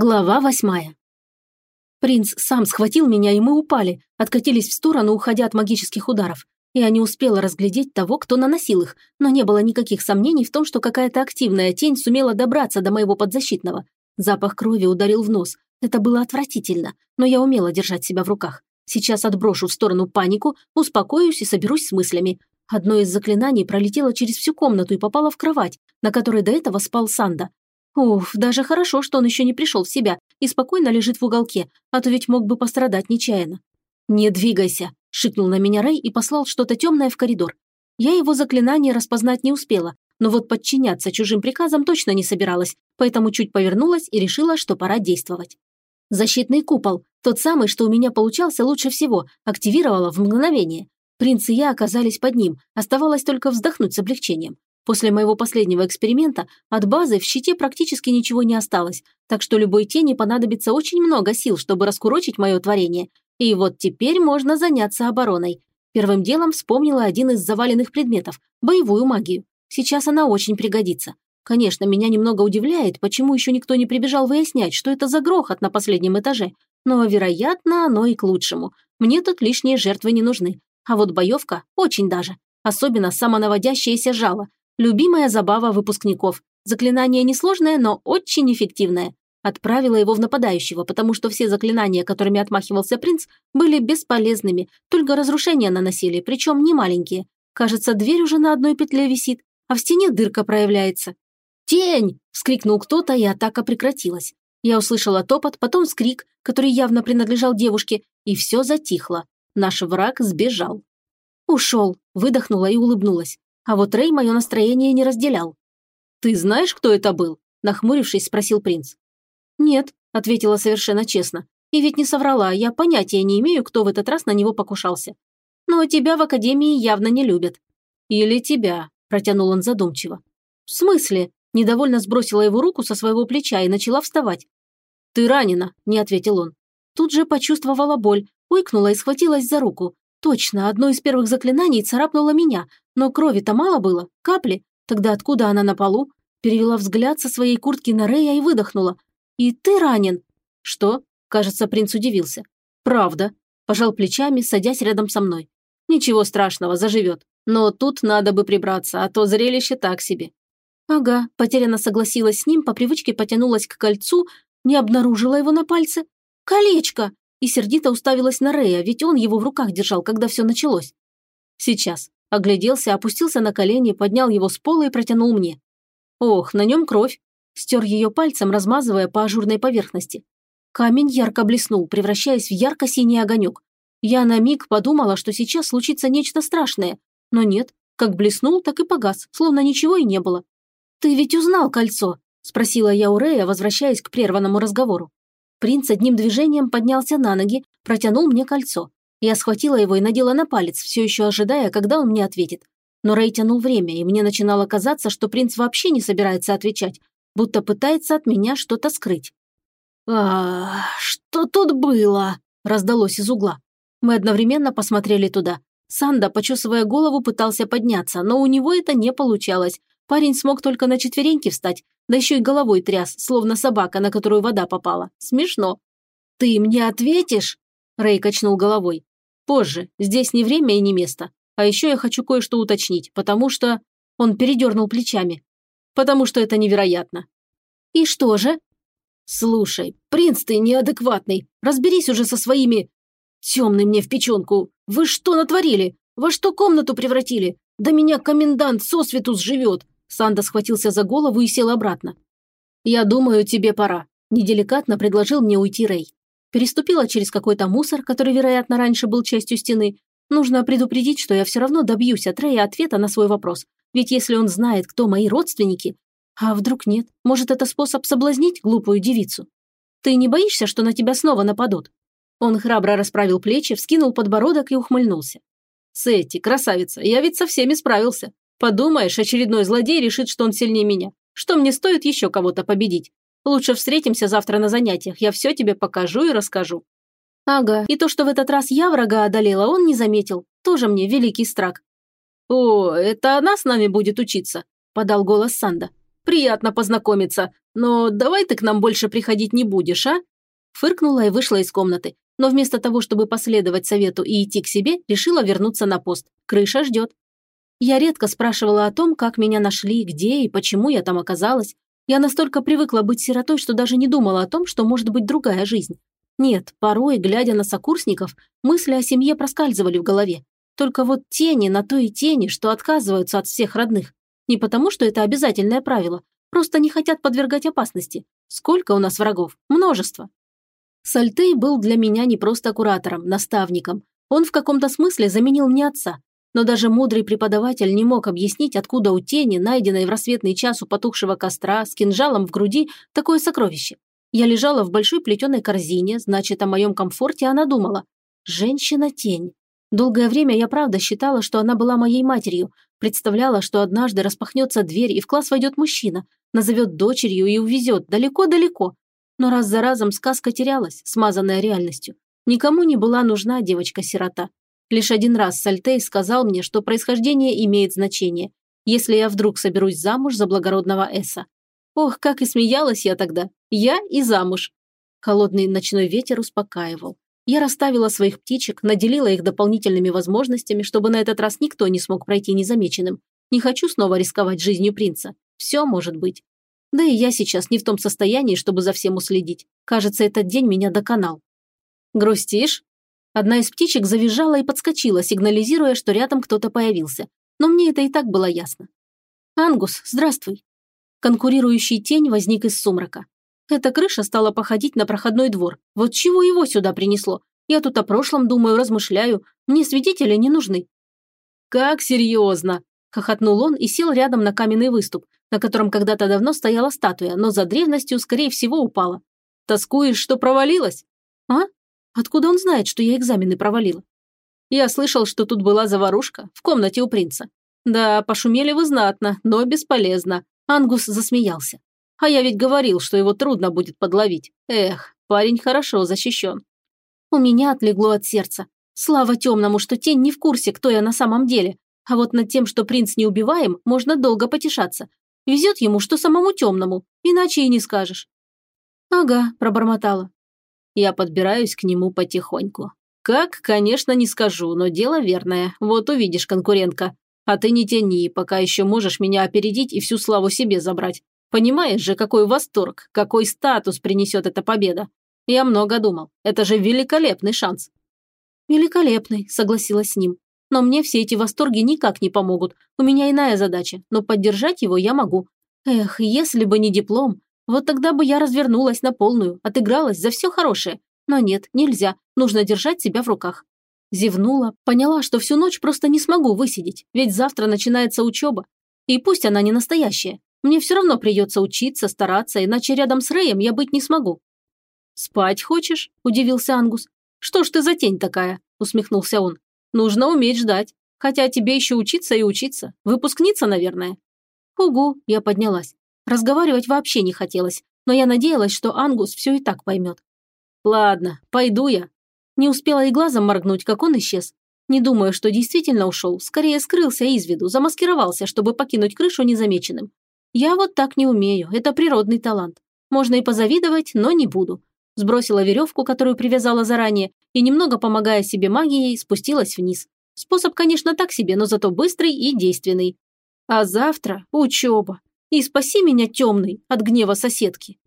Глава восьмая. Принц сам схватил меня, и мы упали, откатились в сторону, уходя от магических ударов. Я не успела разглядеть того, кто наносил их, но не было никаких сомнений в том, что какая-то активная тень сумела добраться до моего подзащитного. Запах крови ударил в нос. Это было отвратительно, но я умела держать себя в руках. Сейчас отброшу в сторону панику, успокоюсь и соберусь с мыслями. Одно из заклинаний пролетело через всю комнату и попало в кровать, на которой до этого спал Санда. Уф, даже хорошо, что он еще не пришел в себя и спокойно лежит в уголке, а то ведь мог бы пострадать нечаянно. «Не двигайся!» – шикнул на меня Рэй и послал что-то темное в коридор. Я его заклинание распознать не успела, но вот подчиняться чужим приказам точно не собиралась, поэтому чуть повернулась и решила, что пора действовать. Защитный купол, тот самый, что у меня получался лучше всего, активировала в мгновение. Принц и я оказались под ним, оставалось только вздохнуть с облегчением. После моего последнего эксперимента от базы в щите практически ничего не осталось, так что любой тени понадобится очень много сил, чтобы раскурочить мое творение. И вот теперь можно заняться обороной. Первым делом вспомнила один из заваленных предметов – боевую магию. Сейчас она очень пригодится. Конечно, меня немного удивляет, почему еще никто не прибежал выяснять, что это за грохот на последнем этаже. Но, вероятно, оно и к лучшему. Мне тут лишние жертвы не нужны. А вот боевка – очень даже. Особенно самонаводящееся жало. Любимая забава выпускников. Заклинание несложное, но очень эффективное. Отправила его в нападающего, потому что все заклинания, которыми отмахивался принц, были бесполезными, только разрушения наносили, причем не маленькие. Кажется, дверь уже на одной петле висит, а в стене дырка проявляется. «Тень!» – вскрикнул кто-то, и атака прекратилась. Я услышала топот, потом скрик, который явно принадлежал девушке, и все затихло. Наш враг сбежал. «Ушел», – выдохнула и улыбнулась. А вот Рэй мое настроение не разделял. «Ты знаешь, кто это был?» – нахмурившись, спросил принц. «Нет», – ответила совершенно честно. «И ведь не соврала, я понятия не имею, кто в этот раз на него покушался. Но тебя в академии явно не любят». «Или тебя», – протянул он задумчиво. «В смысле?» – недовольно сбросила его руку со своего плеча и начала вставать. «Ты ранена», – не ответил он. Тут же почувствовала боль, уйкнула и схватилась за руку. Точно, одно из первых заклинаний царапнуло меня, но крови-то мало было, капли. Тогда откуда она на полу? Перевела взгляд со своей куртки на Рея и выдохнула. «И ты ранен?» «Что?» Кажется, принц удивился. «Правда», – пожал плечами, садясь рядом со мной. «Ничего страшного, заживет. Но тут надо бы прибраться, а то зрелище так себе». «Ага», – потерянно согласилась с ним, по привычке потянулась к кольцу, не обнаружила его на пальце. «Колечко!» и сердито уставилась на Рея, ведь он его в руках держал, когда все началось. «Сейчас», Огляделся, опустился на колени, поднял его с пола и протянул мне. Ох, на нем кровь. Стер ее пальцем, размазывая по ажурной поверхности. Камень ярко блеснул, превращаясь в ярко-синий огонек. Я на миг подумала, что сейчас случится нечто страшное. Но нет, как блеснул, так и погас, словно ничего и не было. «Ты ведь узнал кольцо?» – спросила я у Рея, возвращаясь к прерванному разговору. Принц одним движением поднялся на ноги, протянул мне кольцо. Я схватила его и надела на палец, все еще ожидая, когда он мне ответит. Но Рэй тянул время, и мне начинало казаться, что принц вообще не собирается отвечать, будто пытается от меня что-то скрыть. «А, что тут было?» – раздалось из угла. Мы одновременно посмотрели туда. Санда, почесывая голову, пытался подняться, но у него это не получалось. Парень смог только на четвереньки встать, да еще и головой тряс, словно собака, на которую вода попала. Смешно. «Ты мне ответишь?» Рэй качнул головой. Позже. Здесь не время и не место. А еще я хочу кое-что уточнить, потому что...» Он передернул плечами. «Потому что это невероятно». «И что же?» «Слушай, принц ты неадекватный. Разберись уже со своими... Темный мне в печенку. Вы что натворили? Во что комнату превратили? Да меня комендант сосвету сживет!» Санда схватился за голову и сел обратно. «Я думаю, тебе пора», – неделикатно предложил мне уйти Рэй. Переступила через какой-то мусор, который, вероятно, раньше был частью стены. Нужно предупредить, что я все равно добьюсь от Рэя ответа на свой вопрос. Ведь если он знает, кто мои родственники... А вдруг нет? Может, это способ соблазнить глупую девицу? Ты не боишься, что на тебя снова нападут?» Он храбро расправил плечи, вскинул подбородок и ухмыльнулся. «Сетти, красавица, я ведь со всеми справился. Подумаешь, очередной злодей решит, что он сильнее меня. Что мне стоит еще кого-то победить? Лучше встретимся завтра на занятиях, я все тебе покажу и расскажу». Ага, и то, что в этот раз я врага одолела, он не заметил. Тоже мне великий страк. «О, это она с нами будет учиться», – подал голос Санда. Приятно познакомиться, но давай ты к нам больше приходить не будешь, а?» Фыркнула и вышла из комнаты, но вместо того, чтобы последовать совету и идти к себе, решила вернуться на пост. Крыша ждет. Я редко спрашивала о том, как меня нашли, где и почему я там оказалась. Я настолько привыкла быть сиротой, что даже не думала о том, что может быть другая жизнь. Нет, порой, глядя на сокурсников, мысли о семье проскальзывали в голове. Только вот тени на той и тени, что отказываются от всех родных. Не потому, что это обязательное правило, просто не хотят подвергать опасности. Сколько у нас врагов? Множество. Сальтей был для меня не просто куратором, наставником. Он в каком-то смысле заменил мне отца. Но даже мудрый преподаватель не мог объяснить, откуда у тени, найденной в рассветный час у потухшего костра, с кинжалом в груди, такое сокровище. Я лежала в большой плетеной корзине, значит, о моем комфорте она думала. Женщина-тень. Долгое время я правда считала, что она была моей матерью, представляла, что однажды распахнется дверь и в класс войдет мужчина, назовет дочерью и увезет далеко-далеко. Но раз за разом сказка терялась, смазанная реальностью. Никому не была нужна девочка-сирота. Лишь один раз Сальтей сказал мне, что происхождение имеет значение, если я вдруг соберусь замуж за благородного Эса. Ох, как и смеялась я тогда. Я и замуж. Холодный ночной ветер успокаивал. Я расставила своих птичек, наделила их дополнительными возможностями, чтобы на этот раз никто не смог пройти незамеченным. Не хочу снова рисковать жизнью принца. Все может быть. Да и я сейчас не в том состоянии, чтобы за всем уследить. Кажется, этот день меня доконал. «Грустишь?» Одна из птичек завизжала и подскочила, сигнализируя, что рядом кто-то появился. Но мне это и так было ясно. «Ангус, здравствуй!» Конкурирующий тень возник из сумрака. Эта крыша стала походить на проходной двор. Вот чего его сюда принесло? Я тут о прошлом думаю, размышляю. Мне свидетели не нужны». «Как серьезно?» – хохотнул он и сел рядом на каменный выступ, на котором когда-то давно стояла статуя, но за древностью, скорее всего, упала. «Тоскуешь, что провалилась?» «А? Откуда он знает, что я экзамены провалила?» «Я слышал, что тут была заварушка в комнате у принца. Да, пошумели вы знатно, но бесполезно». Ангус засмеялся. А я ведь говорил, что его трудно будет подловить. Эх, парень хорошо защищен. У меня отлегло от сердца. Слава темному, что тень не в курсе, кто я на самом деле. А вот над тем, что принц неубиваем, можно долго потешаться. Везет ему, что самому темному, иначе и не скажешь. Ага, пробормотала. Я подбираюсь к нему потихоньку. Как, конечно, не скажу, но дело верное. Вот увидишь, конкурентка. А ты не тяни, пока еще можешь меня опередить и всю славу себе забрать. Понимаешь же, какой восторг, какой статус принесет эта победа. Я много думал. Это же великолепный шанс. Великолепный, согласилась с ним. Но мне все эти восторги никак не помогут. У меня иная задача, но поддержать его я могу. Эх, если бы не диплом, вот тогда бы я развернулась на полную, отыгралась за все хорошее. Но нет, нельзя, нужно держать себя в руках. Зевнула, поняла, что всю ночь просто не смогу высидеть, ведь завтра начинается учеба. И пусть она не настоящая, мне все равно придется учиться, стараться, иначе рядом с Рэем я быть не смогу». «Спать хочешь?» – удивился Ангус. «Что ж ты за тень такая?» – усмехнулся он. «Нужно уметь ждать. Хотя тебе еще учиться и учиться. Выпускница, наверное». «Угу», – я поднялась. Разговаривать вообще не хотелось, но я надеялась, что Ангус все и так поймет. «Ладно, пойду я». Не успела и глазом моргнуть, как он исчез. Не думаю, что действительно ушел, скорее скрылся из виду, замаскировался, чтобы покинуть крышу незамеченным. Я вот так не умею, это природный талант. Можно и позавидовать, но не буду. Сбросила веревку, которую привязала заранее, и, немного помогая себе магией, спустилась вниз. Способ, конечно, так себе, но зато быстрый и действенный. А завтра учеба. И спаси меня, темный, от гнева соседки.